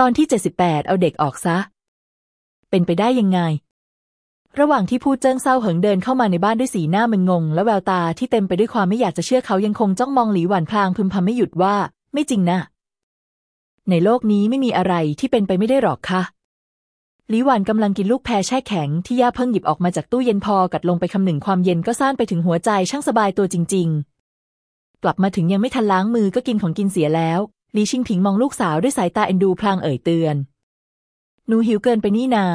ตอนที่ 78 เอาเด็กออกซะ เป็นไปได้ยังไง ระหว่างที่พูดเจิ้งเศร้าเหิงเดินเข้ามาในบ้านด้วยสีหน้ามึนงง และแววตาที่เต็มไปด้วยความไม่อยากจะเชื่อเขายังคงจ้องมองหลีหวันพลางพึมพำไม่หยุดว่า ไม่จริงนะ ในโลกนี้ไม่มีอะไรที่เป็นไปไม่ได้หรอกค่ะหลีหวันกำลังกินลูกแพรแช่แข็งที่ย่าเพิ่งหยิบออกมาจากตู้เย็นพอกัดลงไปคำหนึ่งความเย็นก็ซ่านไปถึงหัวใจช่างสบายตัวจริง ๆ กลับมาถึงยังไม่ทันล้างมือก็กินของกินเสียแล้ว ลีชิงผิงมองลูกสาวด้วยสายตาเอ็นดูพลางเอ่ยเตือน หนูหิวเกินไปนี่นา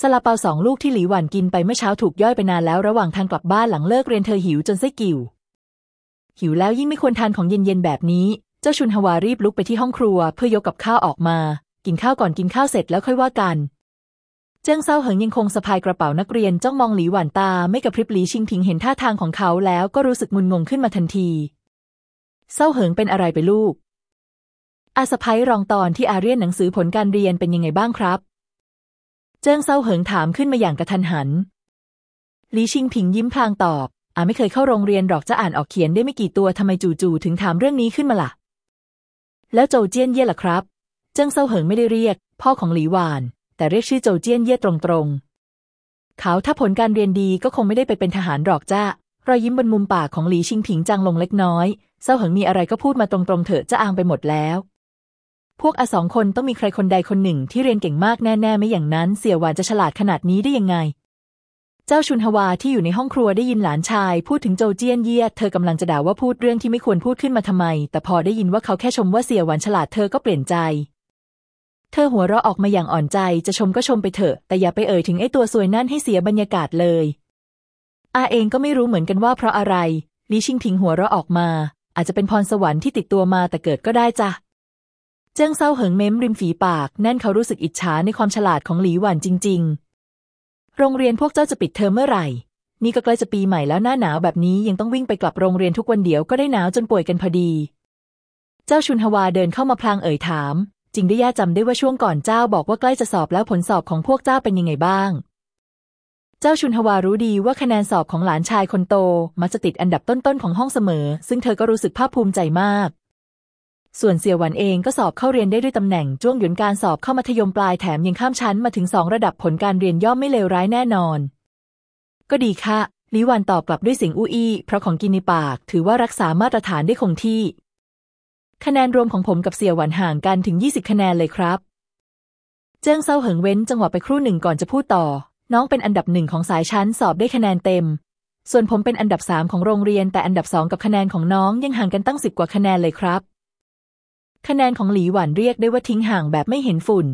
ซาลาเปาสองลูกที่หลีหวันกินไปเมื่อเช้าถูกย่อยไปนานแล้วระหว่างทางกลับบ้านหลังเลิกเรียนเธอหิวจนไส้กิ่ว หิวแล้วยิ่งไม่ควรทานของเย็นๆแบบนี้ เจ้าชุนฮวารีบลุกไปที่ห้องครัว เพื่อยกกับข้าวออกมา กินข้าวก่อนกินข้าวเสร็จแล้วค่อยว่ากัน เจิ้งเซาเหิงยังคงสะพายกระเป๋านักเรียนจ้องมองหลีหวานตาไม่กระพริบหลีชิงผิงเห็นท่าทางของเขาแล้วก็รู้สึกงุนงงขึ้นมาทันทีเซาเหิงเป็นอะไรไปลูก อาสะใภ้รองตอนที่อาเรียนหนังสือผลการเรียนเป็นยังไงบ้างครับ เจิ้งเซาเหิงถามขึ้นมาอย่างกระทันหันหลีชิงผิงยิ้มพลางตอบอาไม่เคยเข้าโรงเรียนหรอกจะอ่านออกเขียนได้ไม่กี่ตัวทำไมจู่ๆถึงถามเรื่องนี้ขึ้นมาล่ะ แล้วโจเจี้ยนเย่ล่ะครับ เจิ้งเซาเหิงไม่ได้เรียก พ่อของหลีหวาน แต่เรียกชื่อโจเจี้ยนเย่ตรงๆ เขาถ้าผลการเรียนดีก็คงไม่ได้ไปเป็นทหารหรอกจ้ารอยยิ้มบนมุมปากของหลีชิงผิงจางลงเล็กน้อย เซาเหิงมีอะไรก็พูดมาตรงๆเถอะจะอ้างไปหมดแล้ว พวกอาสองคนต้องมีใครคนใดคนหนึ่งที่เรียนเก่งมากแน่ๆ ไม่อย่างนั้น เสี่ยหวานจะฉลาดขนาดนี้ได้ยังไง เจ้าชุนฮวาที่อยู่ในห้องครัวได้ยินหลานชาย พูดถึงโจเจี้ยนเยี่ยเธอกำลังจะด่าว่าพูดเรื่องที่ไม่ควรพูดขึ้นมาทำไม แต่พอได้ยินว่าเขาแค่ชมว่าเสี่ยหวานฉลาดเธอก็เปลี่ยนใจ เธอหัวเราะออกมาอย่างอ่อนใจจะชมก็ชมไปเถอะ แต่อย่าไปเอ่ยถึงไอ้ตัวซวยนั่นให้เสียบรรยากาศเลย อาเองก็ไม่รู้เหมือนกันว่าเพราะอะไรลีชิงพิงหัวเราะออกมา อาจจะเป็นพรสวรรค์ที่ติดตัวมาแต่เกิดก็ได้จ้ะ จ้งเซาเหิงเม้มริมฝีปาก แน่นเขารู้สึกอิจฉาในความฉลาดของหลีหวันจริง ๆ โรงเรียนพวกเจ้าจะปิดเทอมเมื่อไหร่ นี่ก็ใกล้จะปีใหม่แล้วหน้าหนาวแบบนี้ยังต้องวิ่งไปกลับโรงเรียนทุกวันเดียวก็ได้หนาวจนป่วยกันพอดี เจ้าชุนฮวาเดินเข้ามาพลางเอ่ยถาม จริงได้ย่าจำได้ว่าช่วงก่อนเจ้าบอกว่าใกล้จะสอบแล้วผลสอบของพวกเจ้าเป็นยังไงบ้าง เจ้าชุนฮวารู้ดีว่าคะแนนสอบของหลานชายคนโตมักจะติดอันดับต้นๆของห้องเสมอ ซึ่งเธอก็รู้สึกภาคภูมิใจมาก ส่วนเสี่ยวหวันเองก็สอบเข้าเรียนได้ด้วยตำแหน่งจ้วงหยุนการสอบเข้ามัธยมปลายแถมยังข้ามชั้นมาถึงสองระดับผลการเรียนย่อมไม่เลวร้ายแน่นอน ก็ดีค่ะลิวันตอบกลับด้วยเสียงอู้อี้เพราะของกินในปากถือว่ารักษามาตรฐานได้คงที่ คะแนนรวมของผมกับเสี่ยวหวันห่างกันถึง 20 คะแนนเลยครับ เจิ้งเซาเหิงเว้นจังหวะไปครู่หนึ่งก่อนจะพูดต่อ น้องเป็นอันดับหนึ่งของสายชั้นสอบได้คะแนนเต็ม ส่วนผมเป็นอันดับสามของโรงเรียนแต่อันดับสองกับคะแนนของน้องยังห่างกันตั้งสิบกว่าคะแนนเลยครับ คะแนนของหลีหวันเรียกได้ว่าทิ้งห่างแบบไม่เห็นฝุ่น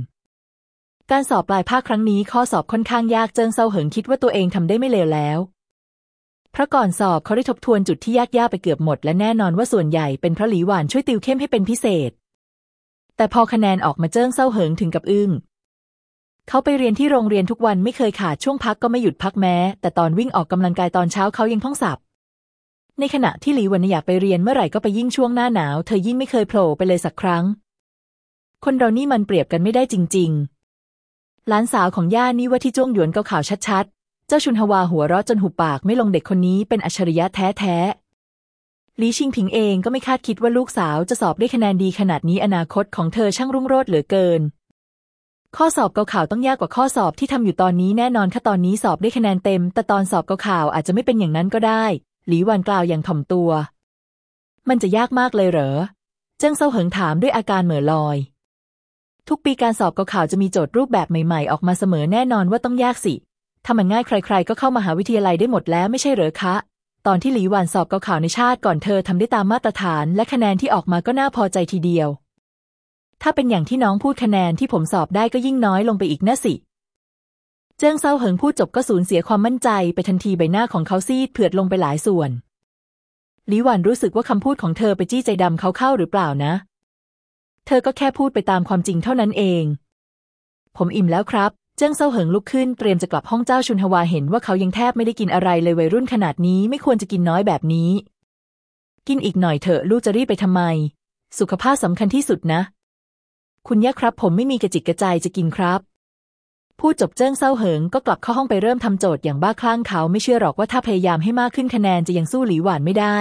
การสอบปลายภาคครั้งนี้ข้อสอบค่อนข้างยากเจิ้งเซาเหิงคิดว่าตัวเองทำได้ไม่เลวแล้วเพราะก่อนสอบเขาได้ทบทวนจุดที่ยากๆไปเกือบหมด และแน่นอนว่าส่วนใหญ่เป็นเพราะหลีหวานช่วยติวเข้มให้เป็นพิเศษ แต่พอคะแนนออกมาเจิ้งเซาเหิงถึงกับอึ้งเขาไปเรียนที่โรงเรียนทุกวันไม่เคยขาดช่วงพักก็ไม่หยุดพักแม้ แต่ตอนวิ่งออกกำลังกายตอนเช้าเขายังท่องสับ ในขณะที่หลีหวันอยากไปเรียนเมื่อไหร่ก็ไปยิ่งช่วงหน้าหนาว เธอยิ่งไม่เคยโผล่ไปเลยสักครั้ง คนเรานี่มันเปรียบกันไม่ได้จริง ๆ หลานสาวของย่านี่ว่าที่จ้วงหยวนเกาข่าวชัดๆ เจ้าชุนฮวาหัวเราะจนหุบปากไม่ลงเด็กคนนี้เป็นอัจฉริยะแท้ๆลีชิงผิงเองก็ไม่คาดคิดว่าลูกสาวจะสอบได้คะแนนดีขนาดนี้อนาคตของเธอช่างรุ่งโรจน์เหลือเกิน ข้อสอบเกาข่าวต้องยากกว่าข้อสอบที่ทำอยู่ตอนนี้แน่นอนค่ะตอนนี้สอบได้คะแนนเต็ม แต่ตอนสอบเกาข่าวอาจจะไม่เป็นอย่างนั้นก็ได้ หลีหวันกล่าวอย่างถ่อมตัว มันจะยากมากเลยเหรอ เจิ้งเซาเหิงถามด้วยอาการเหม่อลอย ทุกปีการสอบกข่าวจะมีโจทย์รูปแบบใหม่ๆ ออกมาเสมอแน่นอนว่าต้องยากสิ ถ้ามันง่ายใคร ๆ ก็เข้ามาหาวิทยาลัยได้หมดแล้วไม่ใช่เหรอคะ ตอนที่หลีหวันสอบกข่าวในชาติก่อนเธอทำได้ตามมาตรฐาน และคะแนนที่ออกมาก็น่าพอใจทีเดียว ถ้าเป็นอย่างที่น้องพูดคะแนนที่ผมสอบได้ก็ยิ่งน้อยลงไปอีกนะสิ เจิ้งเซาเหิงพูดจบก็สูญเสียความมั่นใจไปทันทีใบหน้าของเขาซีดเผือดลงไปหลายส่วนหลีหวันรู้สึกว่าคำพูดของเธอไปจี้ใจดำเขาเข้าหรือเปล่านะ เธอก็แค่พูดไปตามความจริงเท่านั้นเอง ผมอิ่มแล้วครับ เจิ้งเซาเหิงลุกขึ้นเตรียมจะกลับห้องเจ้าชุนฮวาเห็นว่าเขายังแทบไม่ได้กินอะไรเลยวัยรุ่นขนาดนี้ไม่ควรจะกินน้อยแบบนี้ กินอีกหน่อยเถอะลูกจะรีบไปทำไม สุขภาพสำคัญที่สุดนะ คุณย่าครับ ผมไม่มีกระจิกกระใจจะกินครับ พูดจบเจิ้งเซาเหิงก็กลับเข้าห้องไปเริ่มทำโจทย์อย่างบ้าคลั่งเขาไม่เชื่อหรอกว่าถ้าพยายามให้มากขึ้นคะแนนจะยังสู้หลีหวานไม่ได้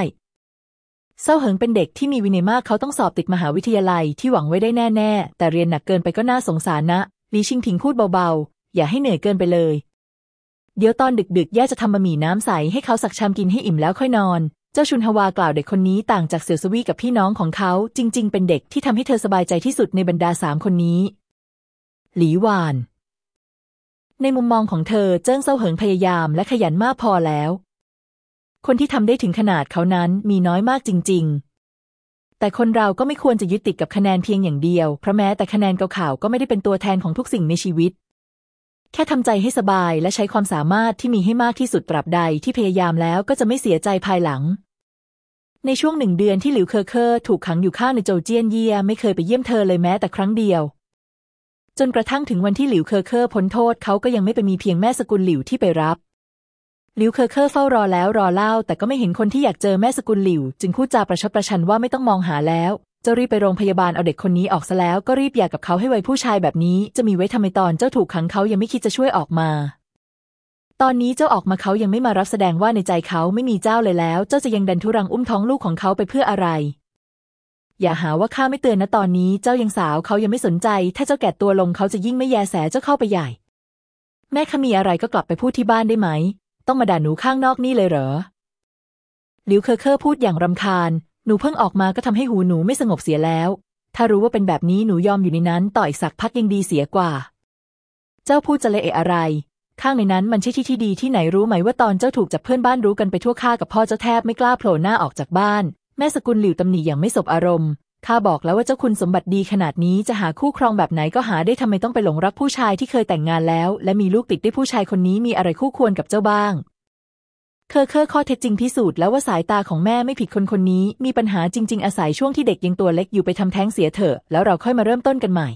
เซาเหิงเป็นเด็กที่มีวินัยมากเขาต้องสอบติดมหาวิทยาลัยที่หวังไว้ได้แน่ๆ แต่เรียนหนักเกินไปก็น่าสงสารนะลีชิงถิงพูดเบาๆ อย่าให้เหนื่อยเกินไปเลย เดี๋ยวตอนดึกๆ ย่าจะทำบะหมี่น้ำใสให้เขาสักชามกินให้อิ่มแล้วค่อยนอน เจ้าชุนฮวากล่าวเด็กคนนี้ต่างจากเสี่ยวสวีกับพี่น้องของเขาจริง ๆ เป็นเด็กที่ทำให้เธอสบายใจที่สุดในบรรดาสามคนนี้ หลีหวาน ในมุมมองของเธอเจิ้งเซาเหิงพยายามและขยันมากพอแล้ว คนที่ทำได้ถึงขนาดเขานั้นมีน้อยมากจริง ๆ แต่คนเราก็ไม่ควรจะยึดติดกับคะแนนเพียงอย่างเดียว เพราะแม้แต่คะแนนเกาเข่าก็ไม่ได้เป็นตัวแทนของทุกสิ่งในชีวิต แค่ทำใจให้สบายและใช้ความสามารถที่มีให้มากที่สุดตราบใดที่พยายามแล้วก็จะไม่เสียใจภายหลังในช่วงหนึ่งเดือนที่หลิวเคอเคอร์ถูกขังอยู่ข้างในโจเจี้ยนเยี่ยไม่เคยไปเยี่ยมเธอเลยแม้แต่ครั้งเดียว จนกระทั่งถึงวันที่หลิวเคอเคอร์พ้นโทษเขาก็ยังไม่ไปมีเพียงแม่สกุลหลิวที่ไปรับหลิวเคอเคอร์เฝ้ารอแล้วรอเล่า แต่ก็ไม่เห็นคนที่อยากเจอแม่สกุลหลิว จึงพูดจาประชดประชันว่าไม่ต้องมองหาแล้ว จะรีบไปโรงพยาบาลเอาเด็กคนนี้ออกซะแล้วก็รีบหย่ากับเขาให้ไวผู้ชายแบบนี้ จะมีไว้ทำไมตอนเจ้าถูกขังเขายังไม่คิดจะช่วยออกมา ตอนนี้เจ้าออกมาเขายังไม่มารับแสดงว่าในใจเขาไม่มีเจ้าเลยแล้ว เจ้าจะยังดันทุรังอุ้มท้องลูกของเขาไปเพื่ออะไร อย่าหาว่าข้าไม่เตือนนะตอนนี้เจ้ายังสาวเขายังไม่สนใจ ถ้าเจ้าแก่ตัวลงเขาจะยิ่งไม่แยแสเจ้าเข้าไปใหญ่ แม่ข้ามีอะไรก็กลับไปพูดที่บ้านได้ไหม ต้องมาด่าหนูข้างนอกนี่เลยเหรอหลิวเคอเคอร์พูดอย่างรำคาญ หนูเพิ่งออกมาก็ทำให้หูหนูไม่สงบเสียแล้ว ถ้ารู้ว่าเป็นแบบนี้หนูยอมอยู่ในนั้น ต่ออีกสักพักยังดีเสียกว่า เจ้าพูดจาเลอะเทอะอะไร ข้างในนั้นมันใช่ที่ที่ดีที่ไหนรู้ไหมว่าตอนเจ้าถูกจับเพื่อนบ้านรู้กันไปทั่วข้ากับพ่อเจ้าแทบไม่กล้าโผล่หน้าออกจากบ้าน แม่สกุลหลิวตำหนิอย่างไม่สบอารมณ์ ข้าบอกแล้วว่าเจ้าคุณสมบัติดีขนาดนี้จะหาคู่ครองแบบไหนก็หาได้ทำไมต้องไปหลงรักผู้ชายที่เคยแต่งงานแล้ว และมีลูกติดด้วยผู้ชายคนนี้มีอะไรคู่ควรกับเจ้าบ้าง เคอเคอข้อเท็จจริงพิสูจน์แล้วว่าสายตาของแม่ไม่ผิดคนคนนี้ มีปัญหาจริง ๆ อาศัยช่วงที่เด็กยังตัวเล็กอยู่ไปทำแท้งเสียเถอะแล้วเราค่อยมาเริ่มต้นกันใหม่